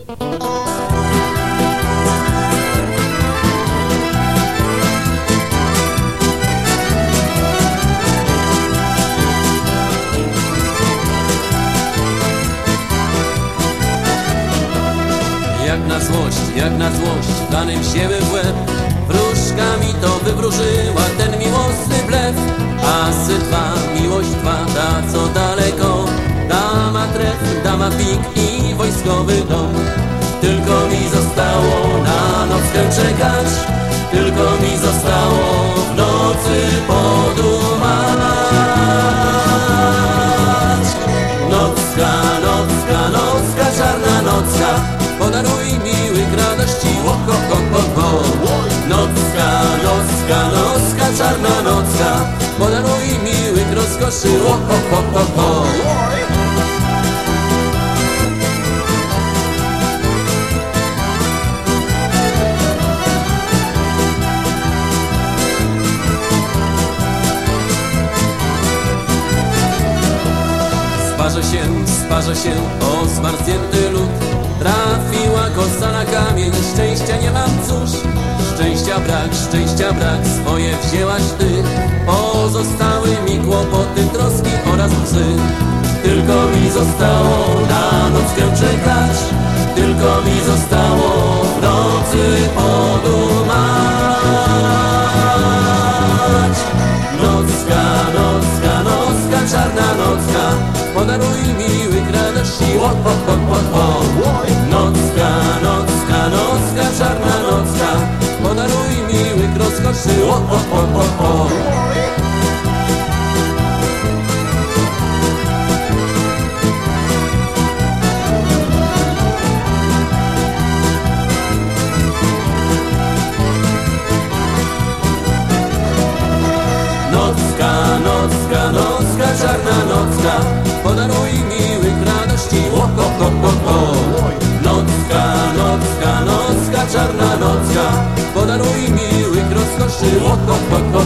Jak na złość, jak na złość, danym siebie w łeb. Wróżkami to wywróżyła ten miłosny blef. Asy dwa, miłość dwa, ta co daleko. Dama tref, dama pik i wojskowy dom nockę czekać Tylko mi zostało w nocy podumać Nocka, nocka, nocka, czarna nocka Podaruj miłych radości, ho, ho, ho, ho. Nocka, nocka, nocka, czarna nocka Podaruj miłych rozkoszy, ho, ho, ho, ho, ho. Sparzę się, sparzę się o zmarznięty lód Trafiła kosa na kamień, szczęścia nie mam cóż Szczęścia brak, szczęścia brak, swoje wzięłaś ty. Pozostały mi kłopoty, troski oraz łzy. Tylko mi zostało na nockę czekać Tylko mi zostało w nocy podumać. Nocka, Podaruj miłych radości, ho, ho, ho, ho, ho. Nocka, nocka, nocka, czarna nocka Podaruj miłych rozkoszy, ho, ho, ho, ho, ho. Czarna nocka Podaruj miłych rozkoszy, ho, ho,